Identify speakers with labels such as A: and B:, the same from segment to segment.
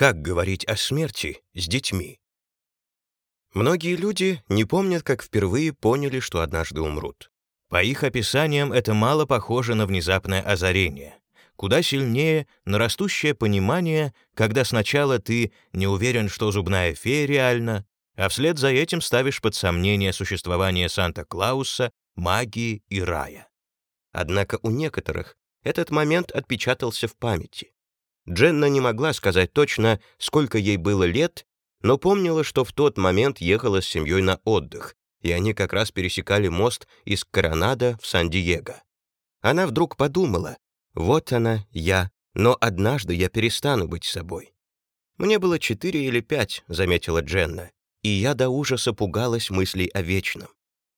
A: Как говорить о смерти с детьми? Многие люди не помнят, как впервые поняли, что однажды умрут. По их описаниям это мало похоже на внезапное озарение. Куда сильнее на растущее понимание, когда сначала ты не уверен, что зубная фея реальна, а вслед за этим ставишь под сомнение существование Санта-Клауса, магии и рая. Однако у некоторых этот момент отпечатался в памяти. Дженна не могла сказать точно, сколько ей было лет, но помнила, что в тот момент ехала с семьей на отдых, и они как раз пересекали мост из Коронада в Сан-Диего. Она вдруг подумала, вот она, я, но однажды я перестану быть собой. «Мне было четыре или пять», — заметила Дженна, и я до ужаса пугалась мыслей о вечном.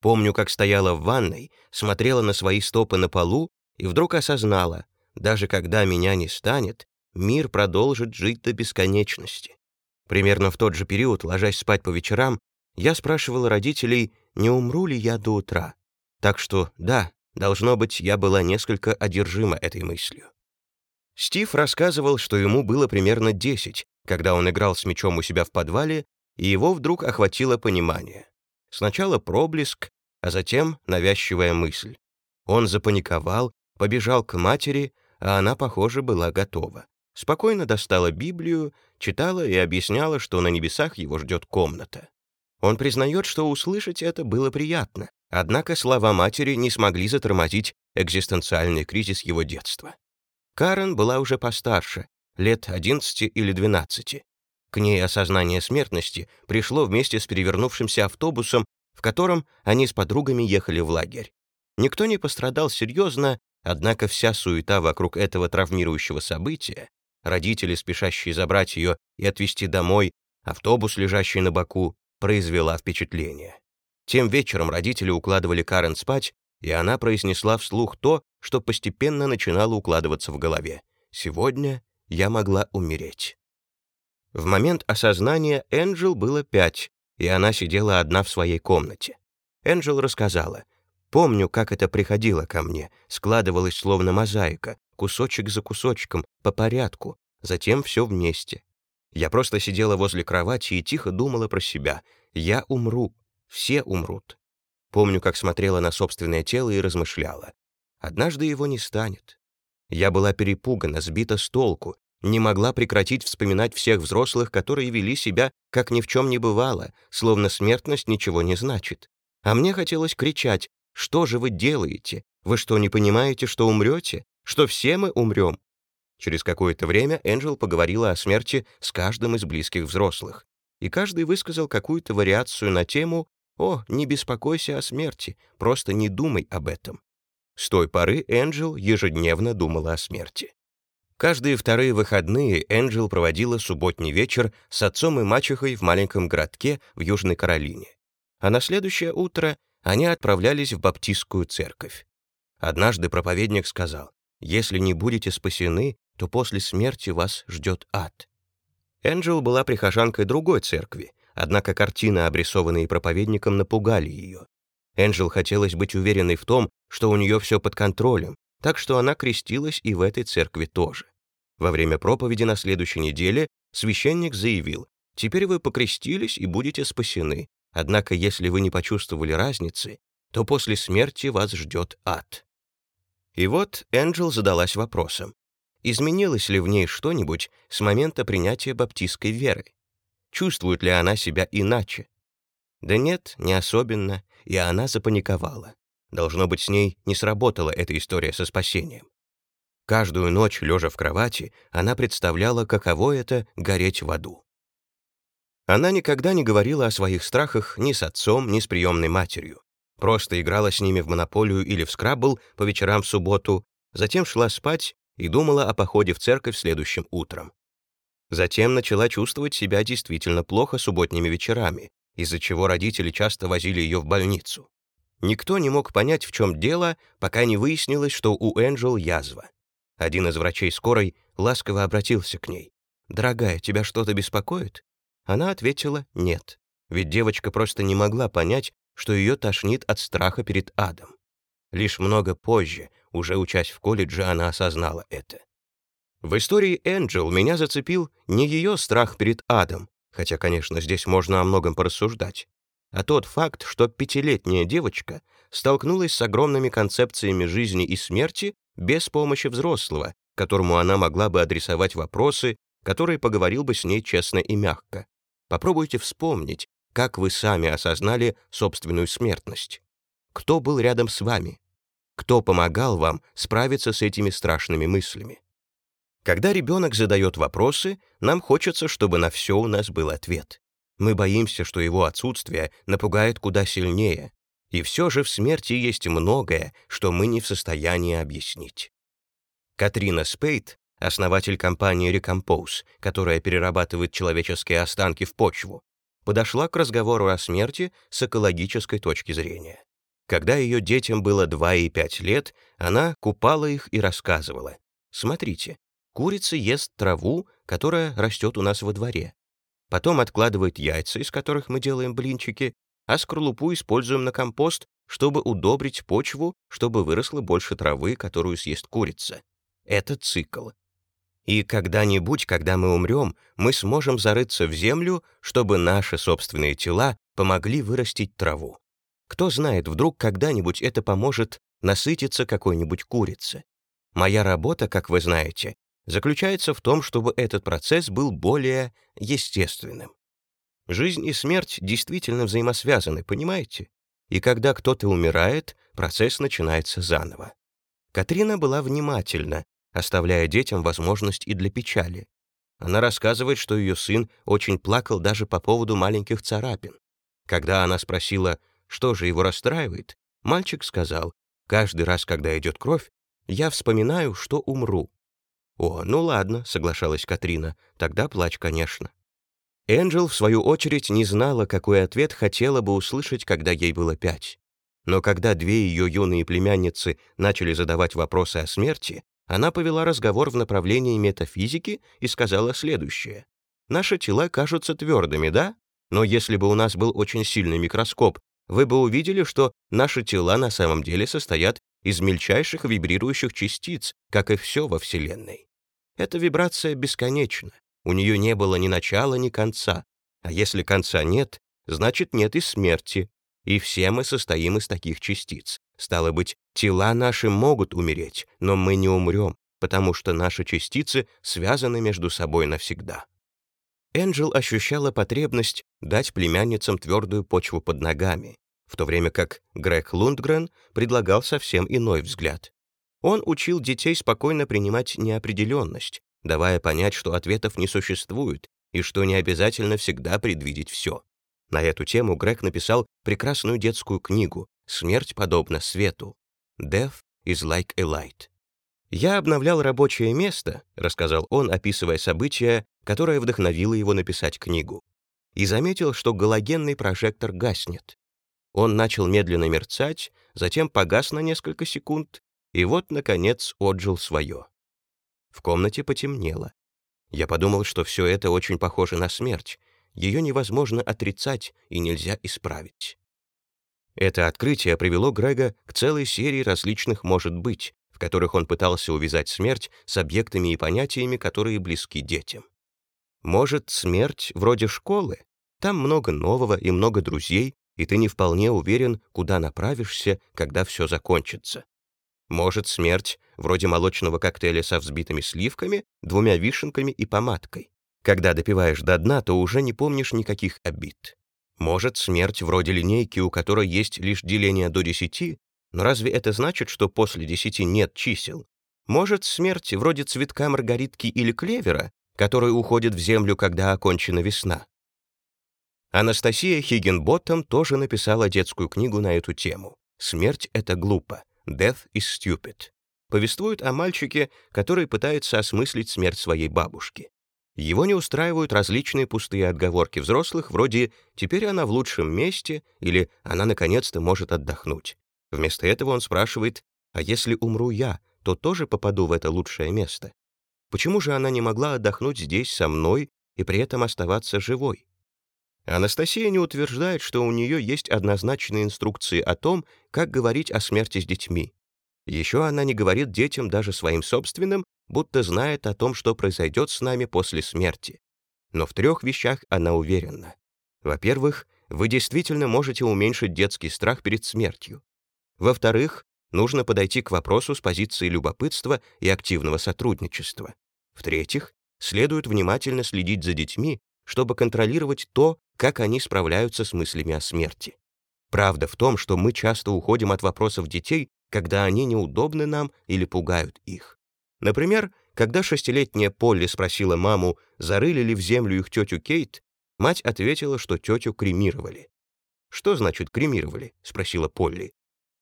A: Помню, как стояла в ванной, смотрела на свои стопы на полу и вдруг осознала, даже когда меня не станет, мир продолжит жить до бесконечности. Примерно в тот же период, ложась спать по вечерам, я спрашивала родителей, не умру ли я до утра. Так что, да, должно быть, я была несколько одержима этой мыслью. Стив рассказывал, что ему было примерно 10, когда он играл с мячом у себя в подвале, и его вдруг охватило понимание. Сначала проблеск, а затем навязчивая мысль. Он запаниковал, побежал к матери, а она, похоже, была готова. Спокойно достала Библию, читала и объясняла, что на небесах его ждет комната. Он признает, что услышать это было приятно, однако слова матери не смогли затормозить экзистенциальный кризис его детства. Карен была уже постарше, лет 11 или 12. К ней осознание смертности пришло вместе с перевернувшимся автобусом, в котором они с подругами ехали в лагерь. Никто не пострадал серьезно, однако вся суета вокруг этого травмирующего события, родители, спешащие забрать ее и отвезти домой, автобус, лежащий на боку, произвела впечатление. Тем вечером родители укладывали Карен спать, и она произнесла вслух то, что постепенно начинало укладываться в голове. «Сегодня я могла умереть». В момент осознания Энджел было пять, и она сидела одна в своей комнате. Энджел рассказала. «Помню, как это приходило ко мне, складывалось словно мозаика, кусочек за кусочком, по порядку, затем все вместе. Я просто сидела возле кровати и тихо думала про себя. Я умру. Все умрут. Помню, как смотрела на собственное тело и размышляла. Однажды его не станет. Я была перепугана, сбита с толку, не могла прекратить вспоминать всех взрослых, которые вели себя, как ни в чем не бывало, словно смертность ничего не значит. А мне хотелось кричать, «Что же вы делаете? Вы что, не понимаете, что умрете? Что все мы умрем? Через какое-то время Энджел поговорила о смерти с каждым из близких взрослых, и каждый высказал какую-то вариацию на тему «О, не беспокойся о смерти, просто не думай об этом». С той поры Энджел ежедневно думала о смерти. Каждые вторые выходные Энджел проводила субботний вечер с отцом и мачехой в маленьком городке в Южной Каролине. А на следующее утро они отправлялись в баптистскую церковь. Однажды проповедник сказал, «Если не будете спасены, то после смерти вас ждет ад. Энджел была прихожанкой другой церкви, однако картины, обрисованные проповедником, напугали ее. Энджел хотелось быть уверенной в том, что у нее все под контролем, так что она крестилась и в этой церкви тоже. Во время проповеди на следующей неделе священник заявил, «Теперь вы покрестились и будете спасены, однако если вы не почувствовали разницы, то после смерти вас ждет ад». И вот Энджел задалась вопросом, Изменилось ли в ней что-нибудь с момента принятия баптистской веры? Чувствует ли она себя иначе? Да нет, не особенно, и она запаниковала. Должно быть, с ней не сработала эта история со спасением. Каждую ночь, лежа в кровати, она представляла, каково это — гореть в аду. Она никогда не говорила о своих страхах ни с отцом, ни с приемной матерью. Просто играла с ними в монополию или в скрабл по вечерам в субботу, затем шла спать и думала о походе в церковь следующим утром. Затем начала чувствовать себя действительно плохо субботними вечерами, из-за чего родители часто возили ее в больницу. Никто не мог понять, в чем дело, пока не выяснилось, что у Энджел язва. Один из врачей скорой ласково обратился к ней. «Дорогая, тебя что-то беспокоит?» Она ответила «нет», ведь девочка просто не могла понять, что ее тошнит от страха перед адом. Лишь много позже, уже учась в колледже, она осознала это. В истории Энджел меня зацепил не ее страх перед адом, хотя, конечно, здесь можно о многом порассуждать, а тот факт, что пятилетняя девочка столкнулась с огромными концепциями жизни и смерти без помощи взрослого, которому она могла бы адресовать вопросы, который поговорил бы с ней честно и мягко. Попробуйте вспомнить, как вы сами осознали собственную смертность. Кто был рядом с вами? Кто помогал вам справиться с этими страшными мыслями? Когда ребенок задает вопросы, нам хочется, чтобы на все у нас был ответ. Мы боимся, что его отсутствие напугает куда сильнее. И все же в смерти есть многое, что мы не в состоянии объяснить. Катрина Спейт, основатель компании Recompose, которая перерабатывает человеческие останки в почву, подошла к разговору о смерти с экологической точки зрения. Когда ее детям было 2 и 5 лет, она купала их и рассказывала. «Смотрите, курица ест траву, которая растет у нас во дворе. Потом откладывает яйца, из которых мы делаем блинчики, а скорлупу используем на компост, чтобы удобрить почву, чтобы выросло больше травы, которую съест курица. Это цикл. И когда-нибудь, когда мы умрем, мы сможем зарыться в землю, чтобы наши собственные тела помогли вырастить траву. Кто знает, вдруг когда-нибудь это поможет насытиться какой-нибудь курице. Моя работа, как вы знаете, заключается в том, чтобы этот процесс был более естественным. Жизнь и смерть действительно взаимосвязаны, понимаете? И когда кто-то умирает, процесс начинается заново. Катрина была внимательна, оставляя детям возможность и для печали. Она рассказывает, что ее сын очень плакал даже по поводу маленьких царапин. Когда она спросила, что же его расстраивает, мальчик сказал, «Каждый раз, когда идет кровь, я вспоминаю, что умру». «О, ну ладно», — соглашалась Катрина, «тогда плачь, конечно». Энджел, в свою очередь, не знала, какой ответ хотела бы услышать, когда ей было пять. Но когда две ее юные племянницы начали задавать вопросы о смерти, она повела разговор в направлении метафизики и сказала следующее. «Наши тела кажутся твердыми, да? Но если бы у нас был очень сильный микроскоп, вы бы увидели, что наши тела на самом деле состоят из мельчайших вибрирующих частиц, как и все во Вселенной. Эта вибрация бесконечна, у нее не было ни начала, ни конца. А если конца нет, значит нет и смерти. И все мы состоим из таких частиц. Стало быть, тела наши могут умереть, но мы не умрем, потому что наши частицы связаны между собой навсегда. Энджел ощущала потребность дать племянницам твердую почву под ногами, в то время как Грег Лундгрен предлагал совсем иной взгляд. Он учил детей спокойно принимать неопределенность, давая понять, что ответов не существует и что не обязательно всегда предвидеть все. На эту тему Грег написал прекрасную детскую книгу «Смерть подобна свету» «Death is like a light». «Я обновлял рабочее место», — рассказал он, описывая события, которое вдохновило его написать книгу, и заметил, что галогенный прожектор гаснет. Он начал медленно мерцать, затем погас на несколько секунд, и вот, наконец, отжил свое. В комнате потемнело. Я подумал, что все это очень похоже на смерть, ее невозможно отрицать и нельзя исправить. Это открытие привело Грега к целой серии различных «может быть», которых он пытался увязать смерть с объектами и понятиями, которые близки детям. Может, смерть вроде школы? Там много нового и много друзей, и ты не вполне уверен, куда направишься, когда все закончится. Может, смерть вроде молочного коктейля со взбитыми сливками, двумя вишенками и помадкой. Когда допиваешь до дна, то уже не помнишь никаких обид. Может, смерть вроде линейки, у которой есть лишь деление до десяти, но разве это значит, что после десяти нет чисел? Может, смерть вроде цветка маргаритки или клевера, который уходит в землю, когда окончена весна? Анастасия Хиггинботтом тоже написала детскую книгу на эту тему. «Смерть — это глупо. Death is stupid». Повествует о мальчике, который пытается осмыслить смерть своей бабушки. Его не устраивают различные пустые отговорки взрослых, вроде «теперь она в лучшем месте» или «она наконец-то может отдохнуть». Вместо этого он спрашивает «а если умру я, то тоже попаду в это лучшее место?» Почему же она не могла отдохнуть здесь со мной и при этом оставаться живой? Анастасия не утверждает, что у нее есть однозначные инструкции о том, как говорить о смерти с детьми. Еще она не говорит детям, даже своим собственным, будто знает о том, что произойдет с нами после смерти. Но в трех вещах она уверена. Во-первых, вы действительно можете уменьшить детский страх перед смертью. Во-вторых, нужно подойти к вопросу с позиции любопытства и активного сотрудничества. В-третьих, следует внимательно следить за детьми, чтобы контролировать то, как они справляются с мыслями о смерти. Правда в том, что мы часто уходим от вопросов детей, когда они неудобны нам или пугают их. Например, когда шестилетняя Полли спросила маму, зарыли ли в землю их тетю Кейт, мать ответила, что тетю кремировали. «Что значит кремировали?» — спросила Полли.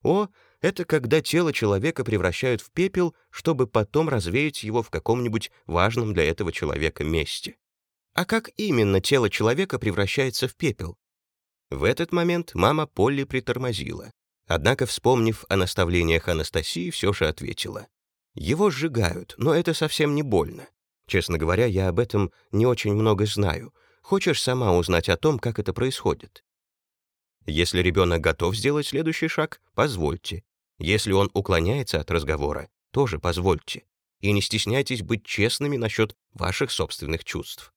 A: «О, это когда тело человека превращают в пепел, чтобы потом развеять его в каком-нибудь важном для этого человека месте». «А как именно тело человека превращается в пепел?» В этот момент мама Полли притормозила. Однако, вспомнив о наставлениях Анастасии, все же ответила. «Его сжигают, но это совсем не больно. Честно говоря, я об этом не очень много знаю. Хочешь сама узнать о том, как это происходит?» Если ребенок готов сделать следующий шаг, позвольте. Если он уклоняется от разговора, тоже позвольте. И не стесняйтесь быть честными насчет ваших собственных чувств.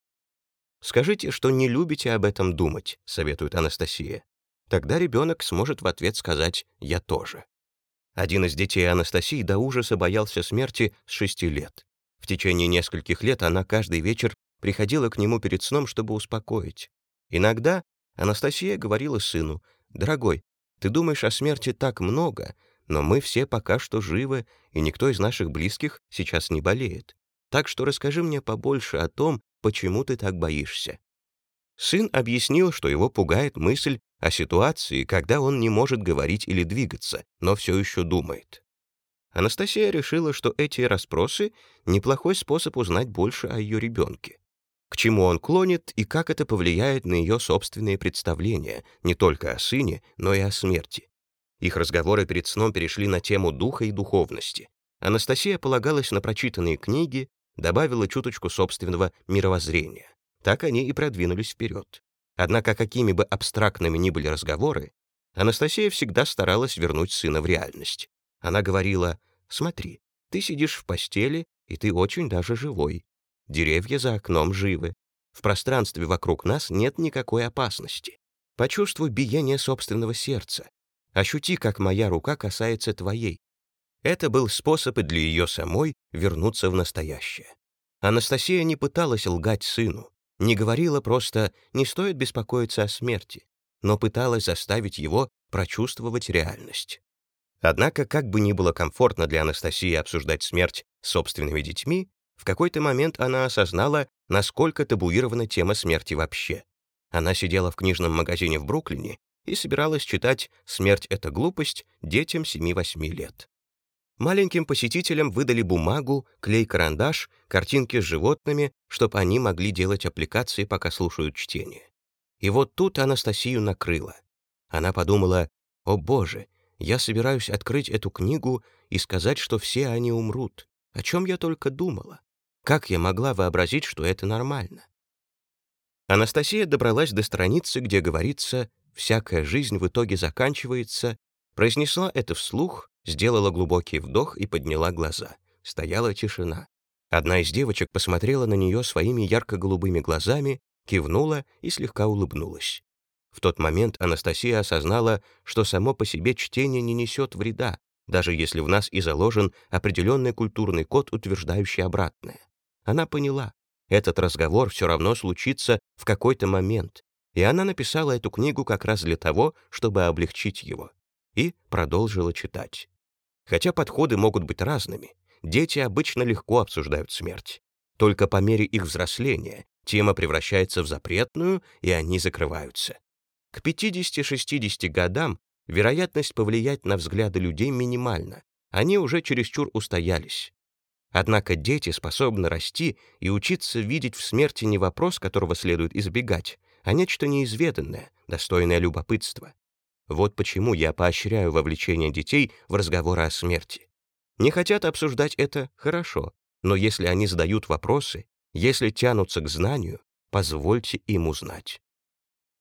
A: «Скажите, что не любите об этом думать», — советует Анастасия. Тогда ребенок сможет в ответ сказать «я тоже». Один из детей Анастасии до ужаса боялся смерти с шести лет. В течение нескольких лет она каждый вечер приходила к нему перед сном, чтобы успокоить. Иногда Анастасия говорила сыну, «Дорогой, ты думаешь о смерти так много, но мы все пока что живы, и никто из наших близких сейчас не болеет. Так что расскажи мне побольше о том, почему ты так боишься?» Сын объяснил, что его пугает мысль о ситуации, когда он не может говорить или двигаться, но все еще думает. Анастасия решила, что эти расспросы — неплохой способ узнать больше о ее ребенке. К чему он клонит и как это повлияет на ее собственные представления, не только о сыне, но и о смерти. Их разговоры перед сном перешли на тему духа и духовности. Анастасия полагалась на прочитанные книги, добавила чуточку собственного мировоззрения. Так они и продвинулись вперед. Однако, какими бы абстрактными ни были разговоры, Анастасия всегда старалась вернуть сына в реальность. Она говорила, «Смотри, ты сидишь в постели, и ты очень даже живой. Деревья за окном живы. В пространстве вокруг нас нет никакой опасности. Почувствуй биение собственного сердца. Ощути, как моя рука касается твоей. Это был способ и для ее самой вернуться в настоящее. Анастасия не пыталась лгать сыну, не говорила просто «не стоит беспокоиться о смерти», но пыталась заставить его прочувствовать реальность. Однако, как бы ни было комфортно для Анастасии обсуждать смерть с собственными детьми, в какой-то момент она осознала, насколько табуирована тема смерти вообще. Она сидела в книжном магазине в Бруклине и собиралась читать «Смерть — это глупость» детям 7-8 лет. Маленьким посетителям выдали бумагу, клей-карандаш, картинки с животными, чтобы они могли делать аппликации, пока слушают чтение. И вот тут Анастасию накрыло. Она подумала, «О боже, я собираюсь открыть эту книгу и сказать, что все они умрут. О чем я только думала? Как я могла вообразить, что это нормально?» Анастасия добралась до страницы, где говорится «всякая жизнь в итоге заканчивается», произнесла это вслух сделала глубокий вдох и подняла глаза. Стояла тишина. Одна из девочек посмотрела на нее своими ярко-голубыми глазами, кивнула и слегка улыбнулась. В тот момент Анастасия осознала, что само по себе чтение не несет вреда, даже если в нас и заложен определенный культурный код, утверждающий обратное. Она поняла, этот разговор все равно случится в какой-то момент, и она написала эту книгу как раз для того, чтобы облегчить его. И продолжила читать. Хотя подходы могут быть разными, дети обычно легко обсуждают смерть. Только по мере их взросления тема превращается в запретную, и они закрываются. К 50-60 годам вероятность повлиять на взгляды людей минимальна, они уже чересчур устоялись. Однако дети способны расти и учиться видеть в смерти не вопрос, которого следует избегать, а нечто неизведанное, достойное любопытства. Вот почему я поощряю вовлечение детей в разговоры о смерти. Не хотят обсуждать это — хорошо, но если они задают вопросы, если тянутся к знанию, позвольте им узнать.